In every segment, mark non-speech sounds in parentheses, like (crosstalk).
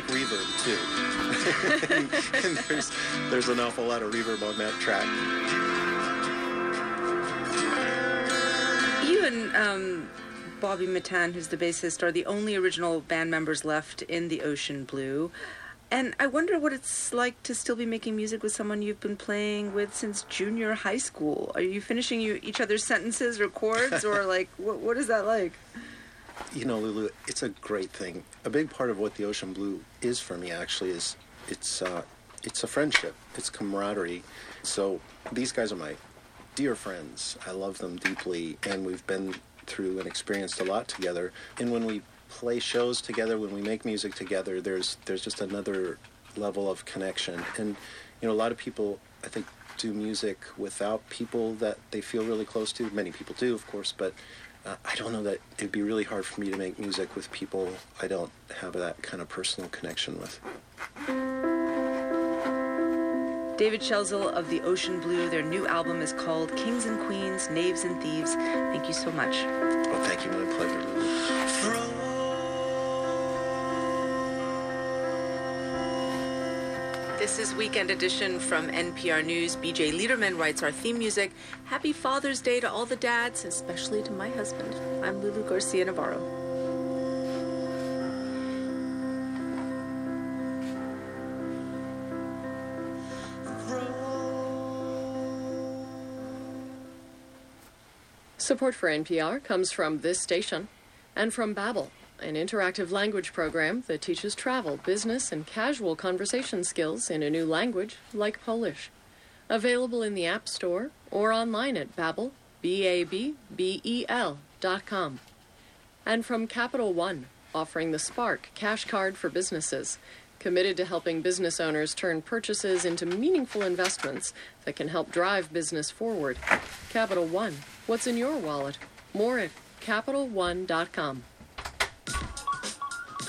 like reverb too. and, (laughs) and there's there's an awful lot of reverb on that track. You and um, Bobby Mittan, who's the bassist, are the only original band members left in the Ocean Blue. And I wonder what it's like to still be making music with someone you've been playing with since junior high school. Are you finishing you, each other's sentences or chords, or like what, what is that like? You know, Lulu, it's a great thing. A big part of what the Ocean Blue is for me actually is it's uh, it's a friendship. It's camaraderie. So these guys are my dear friends. I love them deeply, and we've been through and experienced a lot together. And when we play shows together, when we make music together, there's there's just another level of connection. And you know, a lot of people, I think, do music without people that they feel really close to. Many people do, of course, but uh, I don't know that it'd be really hard for me to make music with people I don't have that kind of personal connection with. David Schelzel of the Ocean Blue. Their new album is called Kings and Queens, Knaves and Thieves. Thank you so much. Well, thank you. My pleasure. This is Weekend Edition from NPR News. BJ Leiderman writes our theme music. Happy Father's Day to all the dads, especially to my husband. I'm Lulu Garcia Navarro. Support for NPR comes from this station and from Babbel, an interactive language program that teaches travel, business, and casual conversation skills in a new language like Polish. Available in the App Store or online at Babbel, B-A-B-B-E-L dot com. And from Capital One, offering the Spark cash card for businesses, committed to helping business owners turn purchases into meaningful investments that can help drive business forward. Capital One, what's in your wallet? More at CapitalOne.com.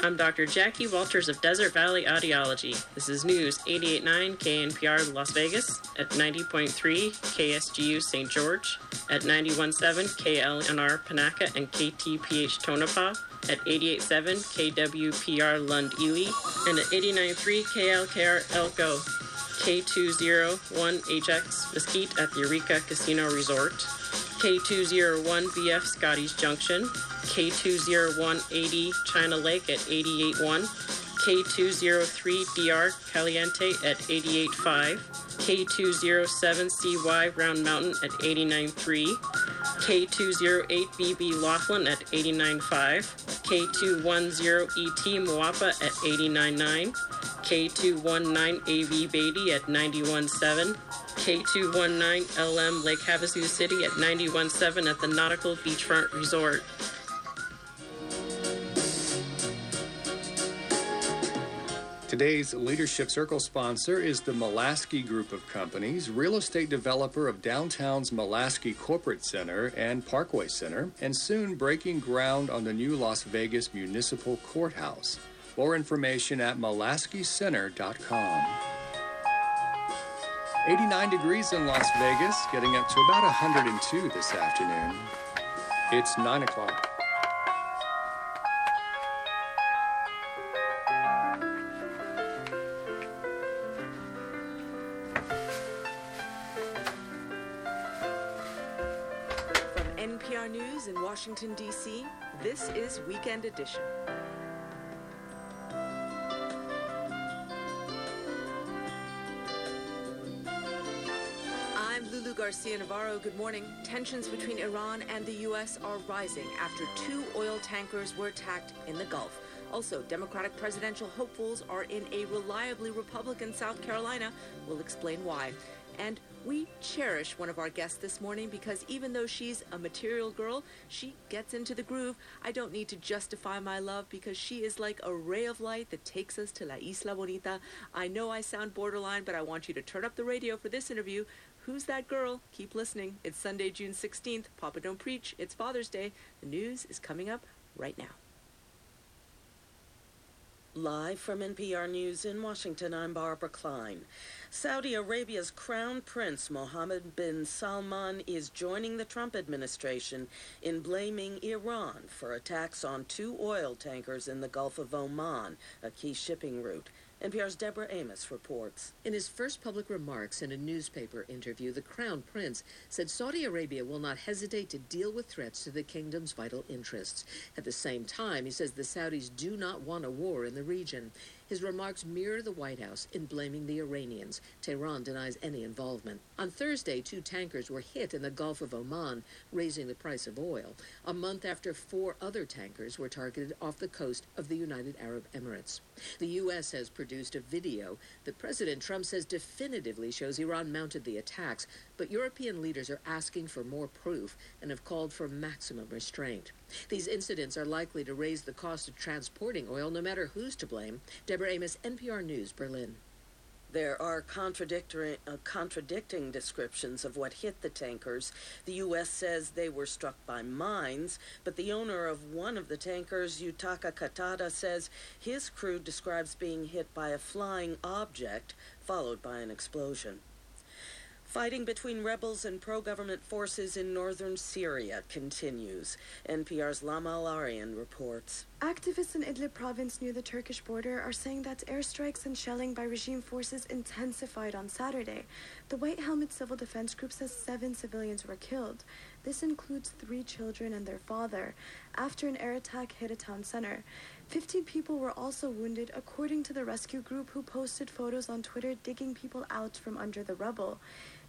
I'm Dr. Jackie Walters of Desert Valley Audiology. This is News 88.9 KNPR Las Vegas, at 90.3 KSGU St. George, at 91.7 KLNR Panaca and KTPH Tonopah, at 88.7 KWPR Lund Ely, and at 89.3 KLKR Elko, K201HX Mesquite at the Eureka Casino Resort, K201VF Scotty's Junction, K20180 China Lake at 88.1, K203DR Caliente at 88.5, K207CY Round Mountain at 89.3, K208BB Laughlin at 89.5, K210ET Moapa at 89.9, K219AV Beatty at 91.7, K219LM Lake Havasu City at 91.7 at the Nautical Beachfront Resort. Today's Leadership Circle sponsor is the Molasky Group of Companies, real estate developer of downtown's Molasky Corporate Center and Parkway Center, and soon breaking ground on the new Las Vegas Municipal Courthouse. More information at MolaskyCenter.com. 89 degrees in Las Vegas, getting up to about 102 this afternoon. It's 9 o'clock. From NPR News in Washington, D.C., this is Weekend Edition. Garcia Navarro. Good morning. Tensions between Iran and the U.S. are rising after two oil tankers were attacked in the Gulf. Also, Democratic presidential hopefuls are in a reliably Republican South Carolina. We'll explain why. And we cherish one of our guests this morning because even though she's a material girl, she gets into the groove. I don't need to justify my love because she is like a ray of light that takes us to La Isla Bonita. I know I sound borderline, but I want you to turn up the radio for this interview. Who's that girl? Keep listening. It's Sunday, June 16th. Papa Don't Preach. It's Father's Day. The news is coming up right now. Live from NPR News in Washington, I'm Barbara Klein. Saudi Arabia's Crown Prince Mohammed bin Salman is joining the Trump administration in blaming Iran for attacks on two oil tankers in the Gulf of Oman, a key shipping route. NPR's Deborah Amos reports. In his first public remarks in a newspaper interview, the Crown Prince said Saudi Arabia will not hesitate to deal with threats to the kingdom's vital interests. At the same time, he says the Saudis do not want a war in the region. His remarks mirror the White House in blaming the Iranians. Tehran denies any involvement. On Thursday, two tankers were hit in the Gulf of Oman, raising the price of oil, a month after four other tankers were targeted off the coast of the United Arab Emirates. The U.S. has produced a video that President Trump says definitively shows Iran mounted the attacks, but European leaders are asking for more proof and have called for maximum restraint. These incidents are likely to raise the cost of transporting oil, no matter who's to blame. Deborah Amos, NPR News, Berlin. There are contradictory, uh, contradicting descriptions of what hit the tankers. The U.S. says they were struck by mines, but the owner of one of the tankers, Yutaka Katada, says his crew describes being hit by a flying object followed by an explosion. Fighting between rebels and pro government forces in northern Syria continues. NPR's Lama Al-Arian reports. Activists in Idlib province near the Turkish border are saying that airstrikes and shelling by regime forces intensified on Saturday. The White Helmet Civil Defense Group says seven civilians were killed. This includes three children and their father, after an air attack hit a town center. Fifteen people were also wounded, according to the rescue group who posted photos on Twitter digging people out from under the rubble.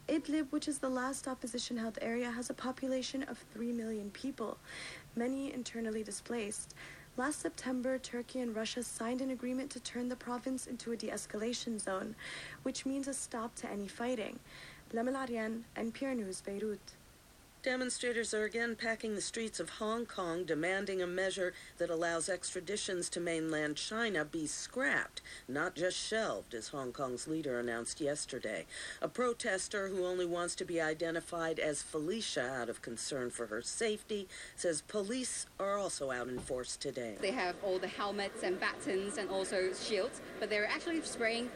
Idlib, which is the last opposition held area, has a population of 3 million people, many internally displaced. Last September, Turkey and Russia signed an agreement to turn the province into a de escalation zone, which means a stop to any fighting. Lama Al-Arian, NPR News, Beirut. Demonstrators are again packing the streets of Hong Kong, demanding a measure that allows extraditions to mainland China be scrapped, not just shelved, as Hong Kong's leader announced yesterday. A protester who only wants to be identified as Felicia out of concern for her safety says police are also out in force today. They have all the helmets and batons and also shields, but they're actually spraying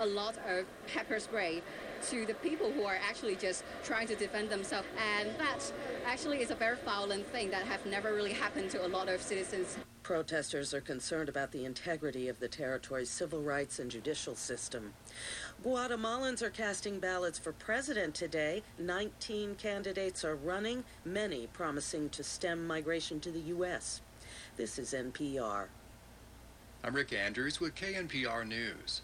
a lot of pepper spray to the people who are actually just trying to defend themselves. And that actually is a very violent thing that have never really happened to a lot of citizens. Protesters are concerned about the integrity of the territory's civil rights and judicial system. Guatemalans are casting ballots for president today. 19 candidates are running, many promising to stem migration to the U.S. This is NPR. I'm Rick Andrews with KNPR News.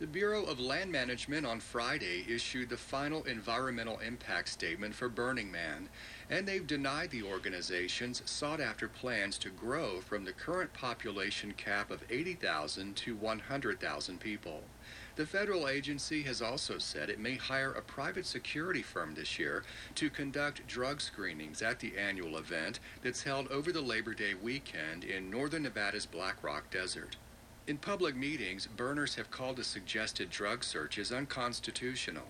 The Bureau of Land Management on Friday issued the final environmental impact statement for Burning Man, and they've denied the organization's sought after plans to grow from the current population cap of 80,000 to 100,000 people. The federal agency has also said it may hire a private security firm this year to conduct drug screenings at the annual event that's held over the Labor Day weekend in northern Nevada's Black Rock Desert. In public meetings, burners have called the suggested drug searches unconstitutional.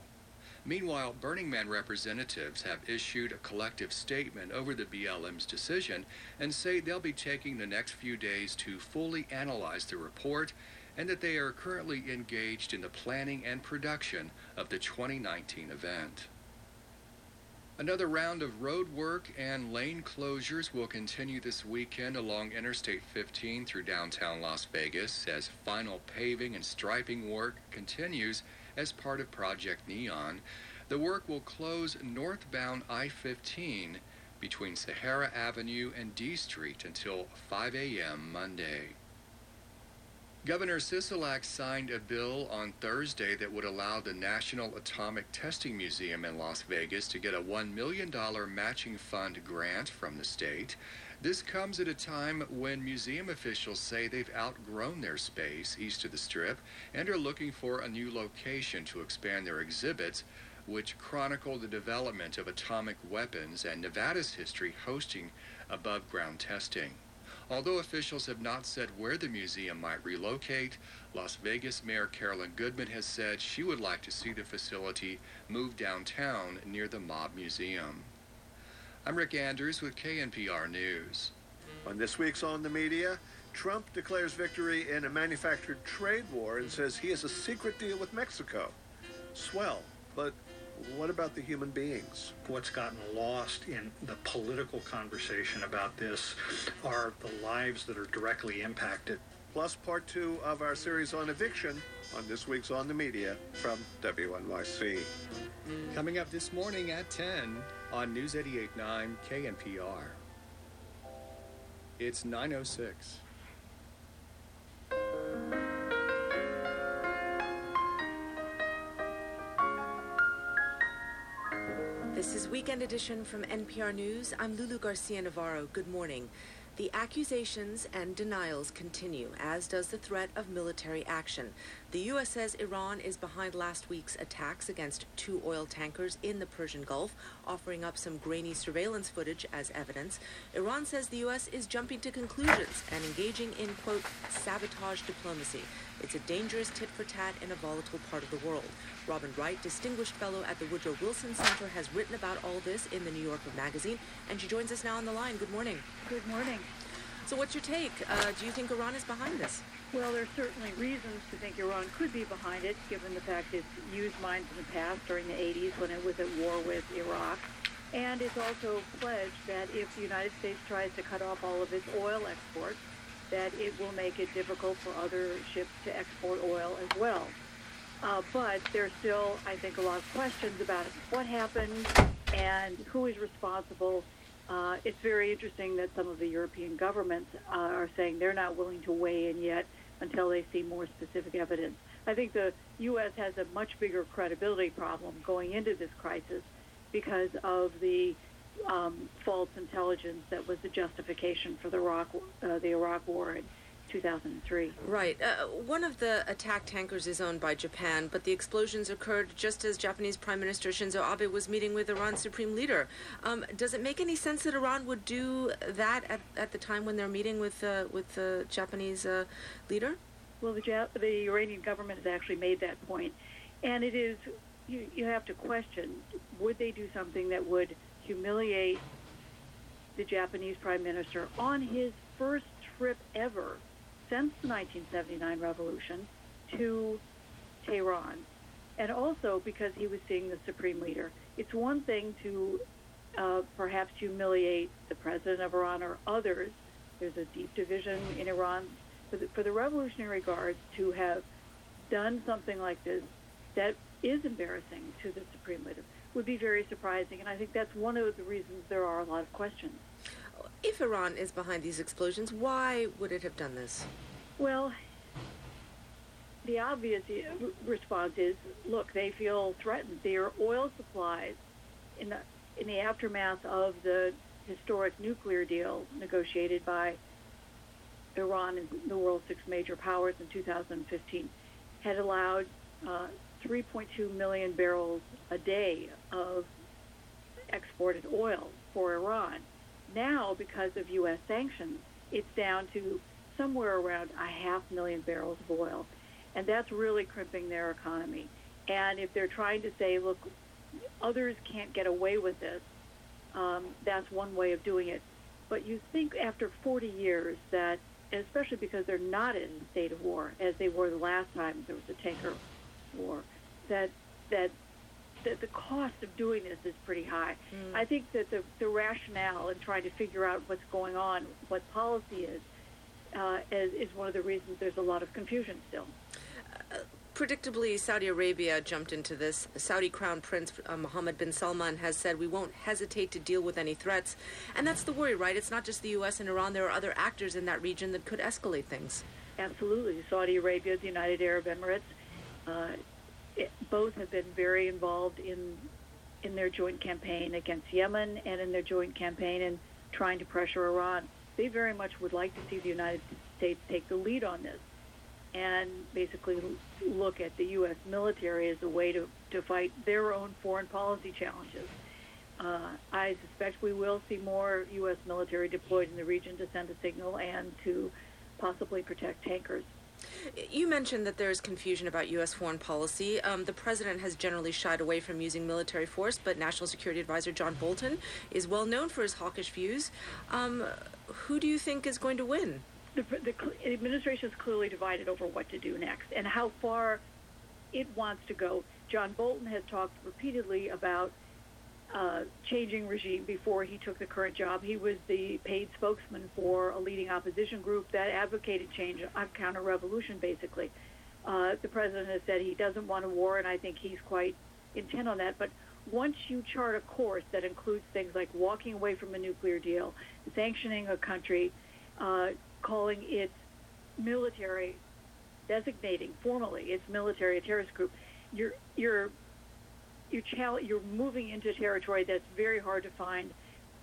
Meanwhile, Burning Man representatives have issued a collective statement over the BLM's decision and say they'll be taking the next few days to fully analyze the report and that they are currently engaged in the planning and production of the 2019 event. Another round of road work and lane closures will continue this weekend along Interstate 15 through downtown Las Vegas as final paving and striping work continues as part of Project Neon. The work will close northbound I 15 between Sahara Avenue and D Street until 5 a.m. Monday. Governor Sisolak signed a bill on Thursday that would allow the National Atomic Testing Museum in Las Vegas to get a $1 million matching fund grant from the state. This comes at a time when museum officials say they've outgrown their space east of the Strip and are looking for a new location to expand their exhibits, which chronicle the development of atomic weapons and Nevada's history hosting above ground testing. Although officials have not said where the museum might relocate, Las Vegas Mayor Carolyn Goodman has said she would like to see the facility move downtown near the Mob Museum. I'm Rick Andrews with KNPR News. On this week's On the Media, Trump declares victory in a manufactured trade war and says he has a secret deal with Mexico. Swell. But what about the human beings? What's gotten lost in the political conversation about this are the lives that are directly impacted. Plus, part two of our series on eviction on this week's On the Media from WNYC. Coming up this morning at 10 on News 88.9 KNPR. It's 906. This is Weekend Edition from NPR News. I'm Lulu Garcia Navarro. Good morning. The accusations and denials continue, as does the threat of military action. The U.S. says Iran is behind last week's attacks against two oil tankers in the Persian Gulf, offering up some grainy surveillance footage as evidence. Iran says the U.S. is jumping to conclusions and engaging in, quote, sabotage diplomacy. It's a dangerous tit for tat in a volatile part of the world. Robin Wright, Distinguished Fellow at the Woodrow Wilson Center, has written about all this in the New Yorker magazine, and she joins us now on the line. Good morning. Good morning. So, what's your take? Uh, do you think Iran is behind this? Well, there's certainly reasons to think Iran could be behind it, given the fact it's used mines in the past during the 80s when it was at war with Iraq. And it's also pledged that if the United States tries to cut off all of its oil exports, that it will make it difficult for other ships to export oil as well. Uh, but there's still, I think, a lot of questions about what happened and who is responsible. Uh, it's very interesting that some of the European governments uh, are saying they're not willing to weigh in yet until they see more specific evidence. I think the U.S. has a much bigger credibility problem going into this crisis because of the um, false intelligence that was the justification for the Iraq, uh, the Iraq War in 2003. Right. Uh, one of the attack tankers is owned by Japan, but the explosions occurred just as Japanese Prime Minister Shinzo Abe was meeting with Iran's supreme leader. Um, does it make any sense that Iran would do that at, at the time when they're meeting with uh, with the Japanese uh, leader? Well, the, Jap- the Iranian government has actually made that point, and it is you, you have to question: would they do something that would humiliate the Japanese prime minister on his first trip ever since the 1979 revolution to Tehran, and also because he was seeing the supreme leader. It's one thing to uh, perhaps humiliate the president of Iran or others. There's a deep division in Iran. For the, for the Revolutionary Guards to have done something like this that is embarrassing to the supreme leader would be very surprising. And I think that's one of the reasons there are a lot of questions. If Iran is behind these explosions, why would it have done this? Well, the obvious response is look, they feel threatened. Their oil supplies, in the, in the aftermath of the historic nuclear deal negotiated by Iran and the world's six major powers in 2015, had allowed uh, 3.2 million barrels a day of exported oil for Iran. Now, because of U.S. sanctions, it's down to somewhere around a half million barrels of oil. And that's really crimping their economy. And if they're trying to say, look, others can't get away with this, um, that's one way of doing it. But you think after 40 years that, especially because they're not in a state of war, as they were the last time there was a tanker war, that that that the cost of doing this is pretty high. Mm. I think that the, the rationale in trying to figure out what's going on, what policy is, uh, is, is one of the reasons there's a lot of confusion still. Uh, predictably, Saudi Arabia jumped into this. Saudi Crown Prince uh, Mohammed bin Salman has said we won't hesitate to deal with any threats. And that's the worry, right? It's not just the U.S. and Iran. There are other actors in that region that could escalate things. Absolutely. Saudi Arabia, the United Arab Emirates, uh, both have been very involved in in their joint campaign against Yemen and in their joint campaign in trying to pressure Iran. They very much would like to see the United States take the lead on this and basically look at the U.S. military as a way to, to fight their own foreign policy challenges. Uh, I suspect we will see more U.S. military deployed in the region to send a signal and to possibly protect tankers. You mentioned that there is confusion about U.S. foreign policy. Um, the president has generally shied away from using military force, but National Security Advisor John Bolton is well known for his hawkish views. Um, who do you think is going to win? the, the administration is clearly divided over what to do next and how far it wants to go. John Bolton has talked repeatedly about uh, changing regime before he took the current job. He was the paid spokesman for a leading opposition group that advocated change, a counter-revolution, basically. Uh, the president has said he doesn't want a war, and I think he's quite intent on that. But once you chart a course that includes things like walking away from a nuclear deal, sanctioning a country, uh, calling its military, designating formally its military a terrorist group, you're you're you're, chal- you're moving into territory that's very hard to find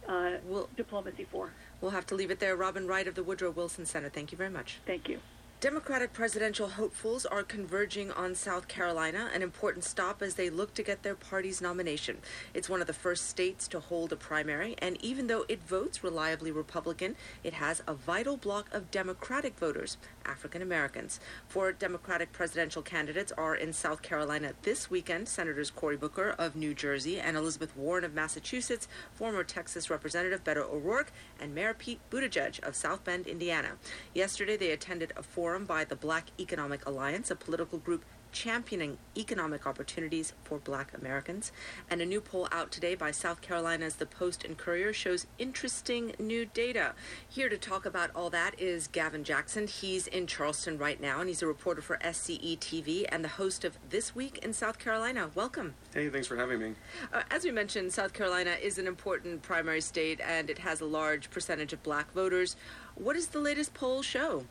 uh, we'll, diplomacy for. We'll have to leave it there. Robin Wright of the Woodrow Wilson Center. Thank you very much. Thank you. Democratic presidential hopefuls are converging on South Carolina, an important stop as they look to get their party's nomination. It's one of the first states to hold a primary, and even though it votes reliably Republican, it has a vital block of Democratic voters, African Americans. Four Democratic presidential candidates are in South Carolina this weekend Senators Cory Booker of New Jersey and Elizabeth Warren of Massachusetts, former Texas Representative Beto O'Rourke, and Mayor Pete Buttigieg of South Bend, Indiana. Yesterday, they attended a forum forum by the Black Economic Alliance, a political group championing economic opportunities for black Americans. And a new poll out today by South Carolina's The Post and Courier shows interesting new data. Here to talk about all that is Gavin Jackson. He's in Charleston right now, and he's a reporter for SCE TV and the host of This Week in South Carolina. Welcome. Hey, thanks for having me. Uh, as we mentioned, South Carolina is an important primary state, and it has a large percentage of black voters. What does the latest poll show?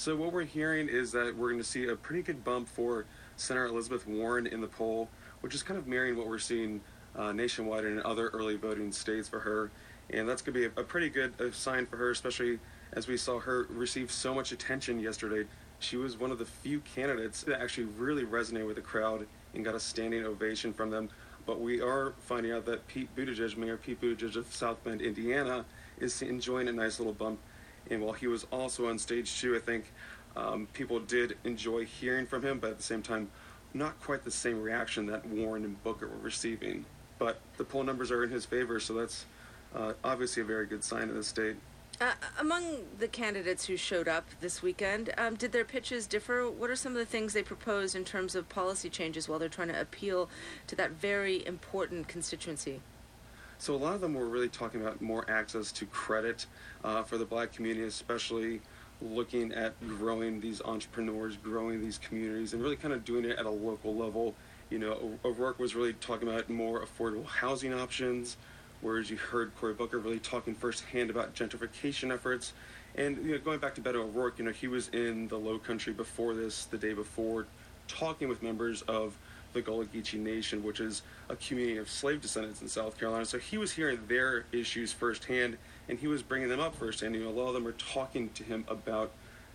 So what we're hearing is that we're going to see a pretty good bump for Senator Elizabeth Warren in the poll, which is kind of mirroring what we're seeing uh, nationwide and in other early voting states for her. And that's going to be a, a pretty good uh, sign for her, especially as we saw her receive so much attention yesterday. She was one of the few candidates that actually really resonated with the crowd and got a standing ovation from them. But we are finding out that Pete Buttigieg, Mayor Pete Buttigieg of South Bend, Indiana, is enjoying a nice little bump and while he was also on stage too, I think um, people did enjoy hearing from him, but at the same time, not quite the same reaction that Warren and Booker were receiving. But the poll numbers are in his favor, so that's uh, obviously a very good sign of the state. Uh, among the candidates who showed up this weekend, um, did their pitches differ? What are some of the things they proposed in terms of policy changes while they're trying to appeal to that very important constituency? So a lot of them were really talking about more access to credit uh, for the black community, especially looking at growing these entrepreneurs, growing these communities, and really kind of doing it at a local level. You know, O'Rourke was really talking about more affordable housing options, whereas you heard Cory Booker really talking firsthand about gentrification efforts. And you know, going back to Beto O'Rourke, you know, he was in the Low Country before this, the day before, talking with members of the Gullah Geechee Nation, which is a community of slave descendants in South Carolina. So he was hearing their issues firsthand, and he was bringing them up firsthand. You know, a lot of them were talking to him about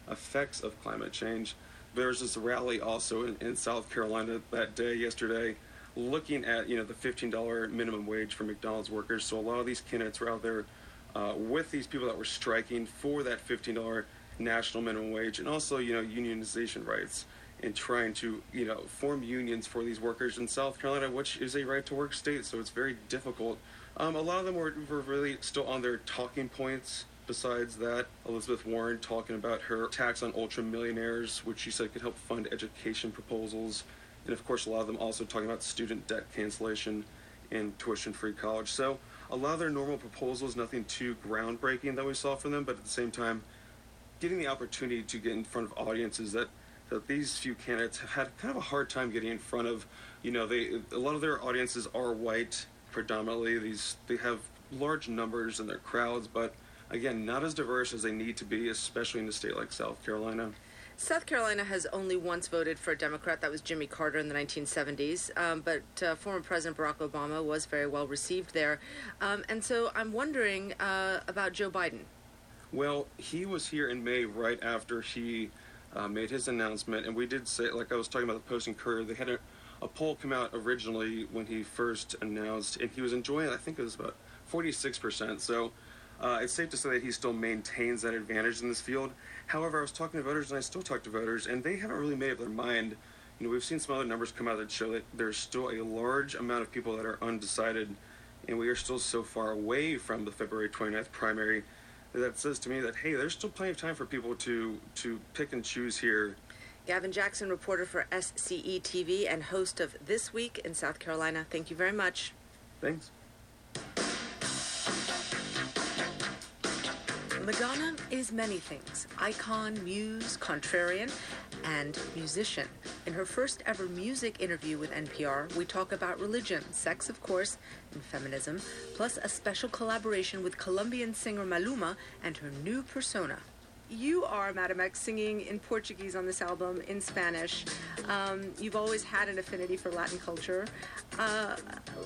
effects of climate change. There was this rally also in, in South Carolina that day, yesterday, looking at you know the $15 minimum wage for McDonald's workers. So a lot of these candidates were out there uh, with these people that were striking for that $15 national minimum wage, and also you know unionization rights and trying to you know form unions for these workers in South Carolina, which is a right to work state, so it's very difficult. Um, a lot of them were, were really still on their talking points. Besides that, Elizabeth Warren talking about her tax on ultra millionaires, which she said could help fund education proposals. And of course, a lot of them also talking about student debt cancellation and tuition free college. So, a lot of their normal proposals, nothing too groundbreaking that we saw from them, but at the same time, getting the opportunity to get in front of audiences that that these few candidates have had kind of a hard time getting in front of. You know, they a lot of their audiences are white predominantly. These they have large numbers in their crowds, but again, not as diverse as they need to be, especially in a state like South Carolina. South Carolina has only once voted for a Democrat. That was Jimmy Carter in the 1970s. Um, but uh, former President Barack Obama was very well received there. Um, and so I'm wondering uh, about Joe Biden. Well, he was here in May right after he uh, made his announcement, and we did say, like I was talking about the Post and Courier, they had a, a poll come out originally when he first announced, and he was enjoying, I think it was about 46%. So uh, it's safe to say that he still maintains that advantage in this field. However, I was talking to voters, and I still talk to voters, and they haven't really made up their mind. You know, we've seen some other numbers come out that show that there's still a large amount of people that are undecided, and we are still so far away from the February 29th primary that says to me that hey, there's still plenty of time for people to to pick and choose here. Gavin Jackson, reporter for SCE TV and host of This Week in South Carolina. Thank you very much. Thanks. Madonna is many things icon, muse, contrarian, and musician. In her first ever music interview with NPR, we talk about religion, sex, of course, and feminism, plus a special collaboration with Colombian singer Maluma and her new persona. You are, Madam X, singing in Portuguese on this album, in Spanish. Um, you've always had an affinity for Latin culture. Uh,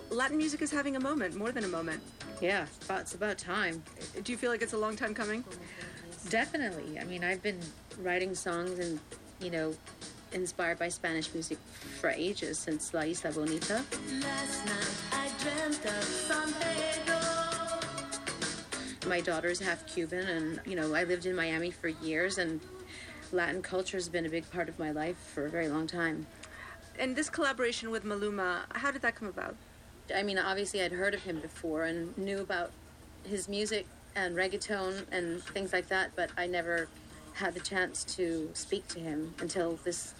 Latin music is having a moment, more than a moment. Yeah, about, it's about time. Do you feel like it's a long time coming? Definitely. I mean, I've been writing songs and, you know, inspired by Spanish music for ages, since La Isla Bonita. Last night I dreamt of San Pedro. My daughter's half Cuban, and, you know, I lived in Miami for years, and Latin culture has been a big part of my life for a very long time. And this collaboration with Maluma, how did that come about? I mean, obviously, I'd heard of him before and knew about his music and reggaeton and things like that, but I never had the chance to speak to him until this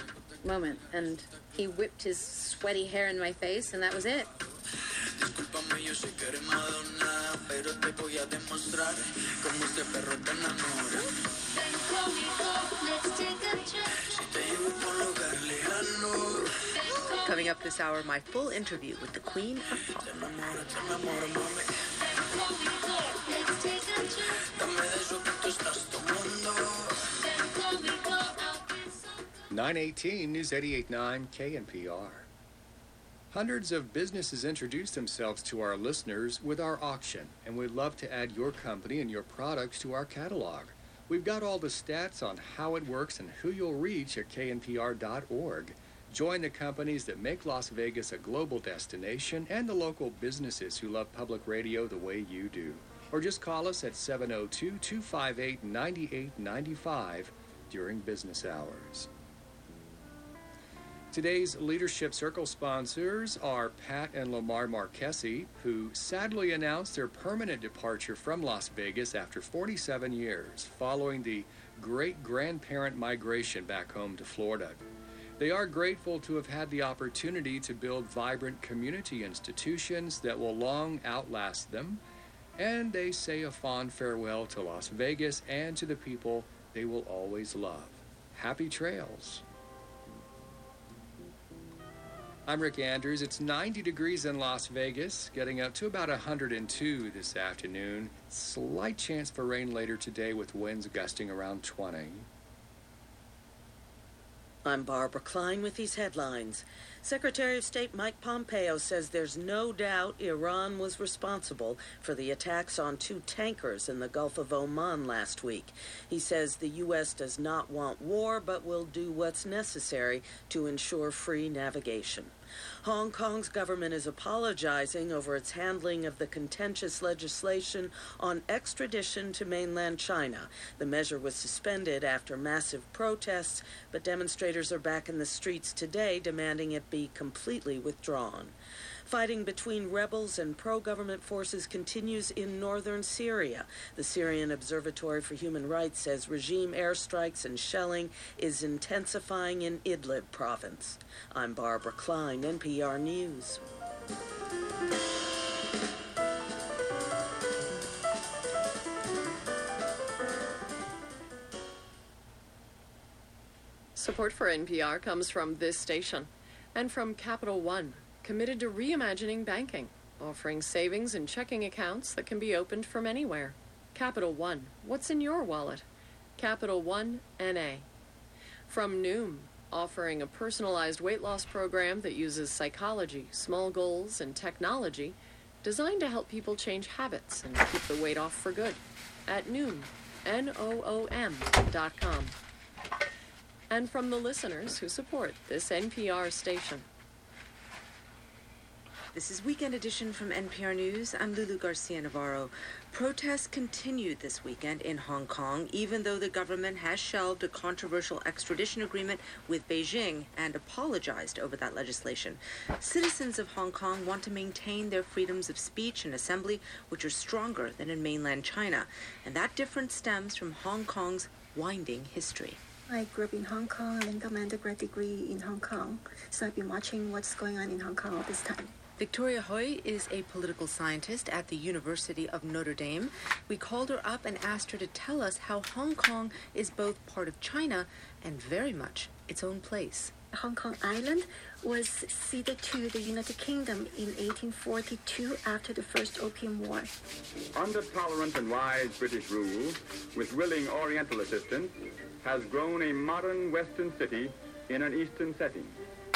moment. And he whipped his sweaty hair in my face, and that was it. Discúlpame, yo sé que eres Madonna, pero te voy a demostrar cómo este perro te enamora. Ven conmigo, let's take a trip. Si te llevo por lugar lejano. Coming up this hour, my full interview with the Queen of Pop. Te enamora, te enamora, mami. 918 News 889 KNPR. Hundreds of businesses introduce themselves to our listeners with our auction, and we'd love to add your company and your products to our catalog. We've got all the stats on how it works and who you'll reach at knpr.org. Join the companies that make Las Vegas a global destination and the local businesses who love public radio the way you do. Or just call us at 702 258 9895 during business hours. Today's Leadership Circle sponsors are Pat and Lamar Marchese, who sadly announced their permanent departure from Las Vegas after 47 years, following the great grandparent migration back home to Florida. They are grateful to have had the opportunity to build vibrant community institutions that will long outlast them, and they say a fond farewell to Las Vegas and to the people they will always love. Happy trails. I'm Rick Andrews. It's 90 degrees in Las Vegas, getting up to about 102 this afternoon. Slight chance for rain later today with winds gusting around 20. I'm Barbara Klein with these headlines. Secretary of State Mike Pompeo says there's no doubt Iran was responsible for the attacks on two tankers in the Gulf of Oman last week. He says the U.S. does not want war, but will do what's necessary to ensure free navigation. Hong Kong's government is apologizing over its handling of the contentious legislation on extradition to mainland China. The measure was suspended after massive protests, but demonstrators are back in the streets today demanding it be completely withdrawn. Fighting between rebels and pro government forces continues in northern Syria. The Syrian Observatory for Human Rights says regime airstrikes and shelling is intensifying in Idlib province. I'm Barbara Klein, NPR News. Support for NPR comes from this station and from Capital One, committed to reimagining banking, offering savings and checking accounts that can be opened from anywhere. Capital One, what's in your wallet? Capital One NA. From Noom, offering a personalized weight loss program that uses psychology, small goals, and technology designed to help people change habits and keep the weight off for good. At Noom, N O O M dot com. And from the listeners who support this NPR station. This is Weekend Edition from NPR News. I'm Lulu Garcia Navarro. Protests continued this weekend in Hong Kong, even though the government has shelved a controversial extradition agreement with Beijing and apologized over that legislation. Citizens of Hong Kong want to maintain their freedoms of speech and assembly, which are stronger than in mainland China. And that difference stems from Hong Kong's winding history. I grew up in Hong Kong and got my undergrad degree in Hong Kong, so I've been watching what's going on in Hong Kong all this time. Victoria Hui is a political scientist at the University of Notre Dame. We called her up and asked her to tell us how Hong Kong is both part of China and very much its own place. Hong Kong Island was ceded to the United Kingdom in 1842 after the First Opium War. Under tolerant and wise British rule, with willing Oriental assistance, has grown a modern Western city in an Eastern setting.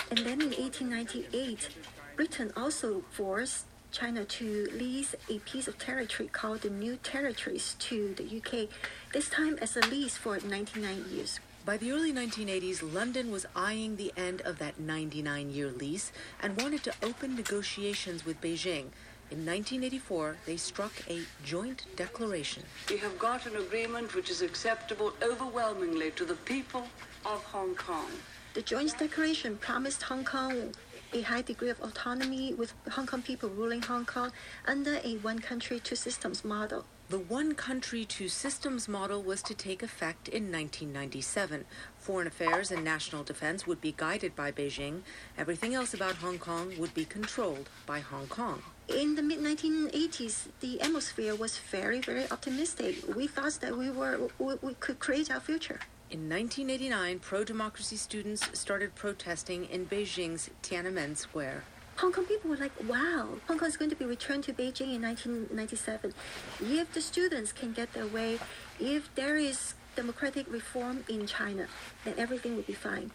And then in 1898, Britain also forced China to lease a piece of territory called the New Territories to the UK, this time as a lease for 99 years. By the early 1980s, London was eyeing the end of that 99 year lease and wanted to open negotiations with Beijing. In 1984, they struck a joint declaration. We have got an agreement which is acceptable overwhelmingly to the people of Hong Kong. The joint declaration promised Hong Kong a high degree of autonomy with Hong Kong people ruling Hong Kong under a one country, two systems model. The one country, two systems model was to take effect in 1997. Foreign affairs and national defense would be guided by Beijing. Everything else about Hong Kong would be controlled by Hong Kong. In the mid 1980s, the atmosphere was very, very optimistic. We thought that we were we, we could create our future. In 1989, pro democracy students started protesting in Beijing's Tiananmen Square. Hong Kong people were like, wow, Hong Kong is going to be returned to Beijing in 1997. If the students can get their way, if there is democratic reform in China, then everything will be fine.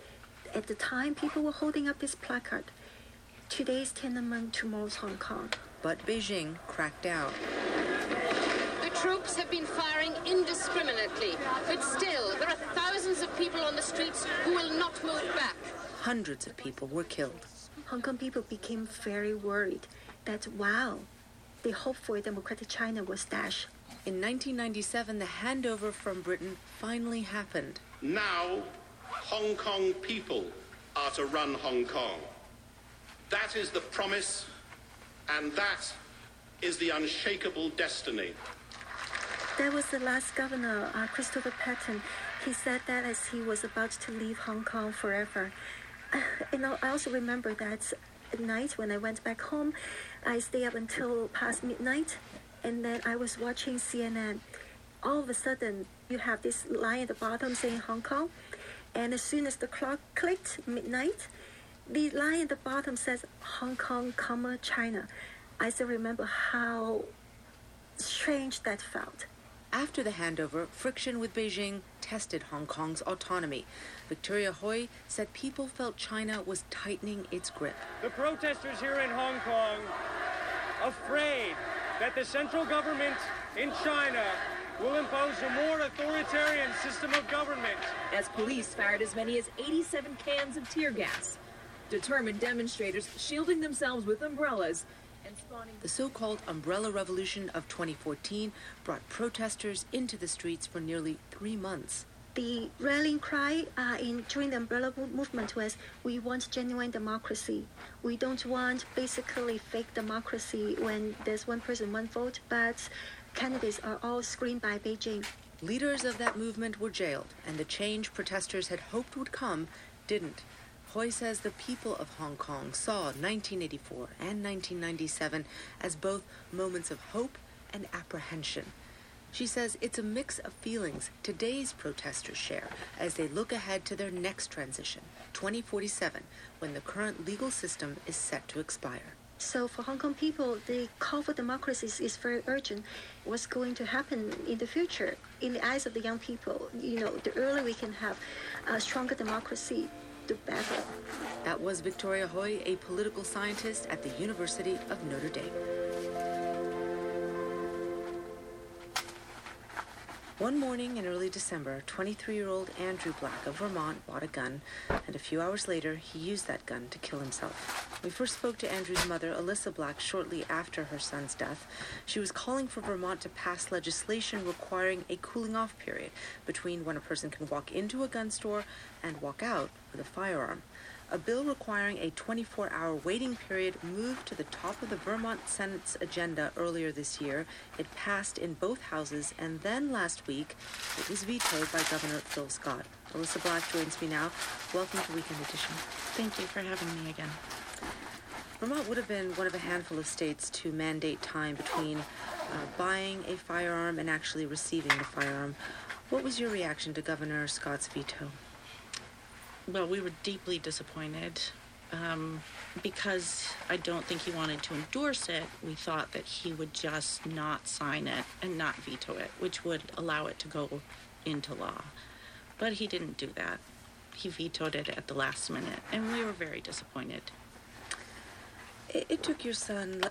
At the time, people were holding up this placard Today's Tiananmen, tomorrow's Hong Kong. But Beijing cracked down. The troops have been firing indiscriminately, but still, there are thousands of people on the streets who will not move back. Hundreds of people were killed. Hong Kong people became very worried that, wow, the hope for a democratic China was dashed. In 1997, the handover from Britain finally happened. Now, Hong Kong people are to run Hong Kong. That is the promise, and that is the unshakable destiny. That was the last governor, uh, Christopher Patten. He said that as he was about to leave Hong Kong forever. (laughs) You know, I also remember that at night when I went back home, I stayed up until past midnight, and then I was watching CNN. All of a sudden, you have this line at the bottom saying Hong Kong, and as soon as the clock clicked midnight, the line at the bottom says Hong Kong, comma China. I still remember how strange that felt. After the handover, friction with Beijing tested Hong Kong's autonomy. Victoria Hui said people felt China was tightening its grip. The protesters here in Hong Kong, afraid that the central government in China will impose a more authoritarian system of government. As police fired as many as 87 cans of tear gas. Determined demonstrators shielding themselves with umbrellas the so called Umbrella Revolution of 2014 brought protesters into the streets for nearly three months. The rallying cry uh, in during the umbrella movement was, "We want genuine democracy. We don't want basically fake democracy when there's one person, one vote, but candidates are all screened by Beijing." Leaders of that movement were jailed, and the change protesters had hoped would come didn't. Hui says the people of Hong Kong saw 1984 and 1997 as both moments of hope and apprehension. She says it's a mix of feelings today's protesters share as they look ahead to their next transition, 2047, when the current legal system is set to expire. So for Hong Kong people, the call for democracy is very urgent. What's going to happen in the future? In the eyes of the young people, you know, the earlier we can have a stronger democracy, the better. That was Victoria Hui, a political scientist at the University of Notre Dame. One morning in early December, 23 year old Andrew Black of Vermont bought a gun, and a few hours later, he used that gun to kill himself. We first spoke to Andrew's mother, Alyssa Black, shortly after her son's death. She was calling for Vermont to pass legislation requiring a cooling off period between when a person can walk into a gun store and walk out with a firearm. A bill requiring a 24 hour waiting period moved to the top of the Vermont Senate's agenda earlier this year. It passed in both houses, and then last week, it was vetoed by Governor Phil Scott. Alyssa Black joins me now. Welcome to Weekend Edition. Thank you for having me again. Vermont would have been one of a handful of states to mandate time between uh, buying a firearm and actually receiving the firearm. What was your reaction to Governor Scott's veto? Well, we were deeply disappointed um, because I don't think he wanted to endorse it. We thought that he would just not sign it and not veto it, which would allow it to go into law. But he didn't do that. He vetoed it at the last minute, and we were very disappointed. It, it took your son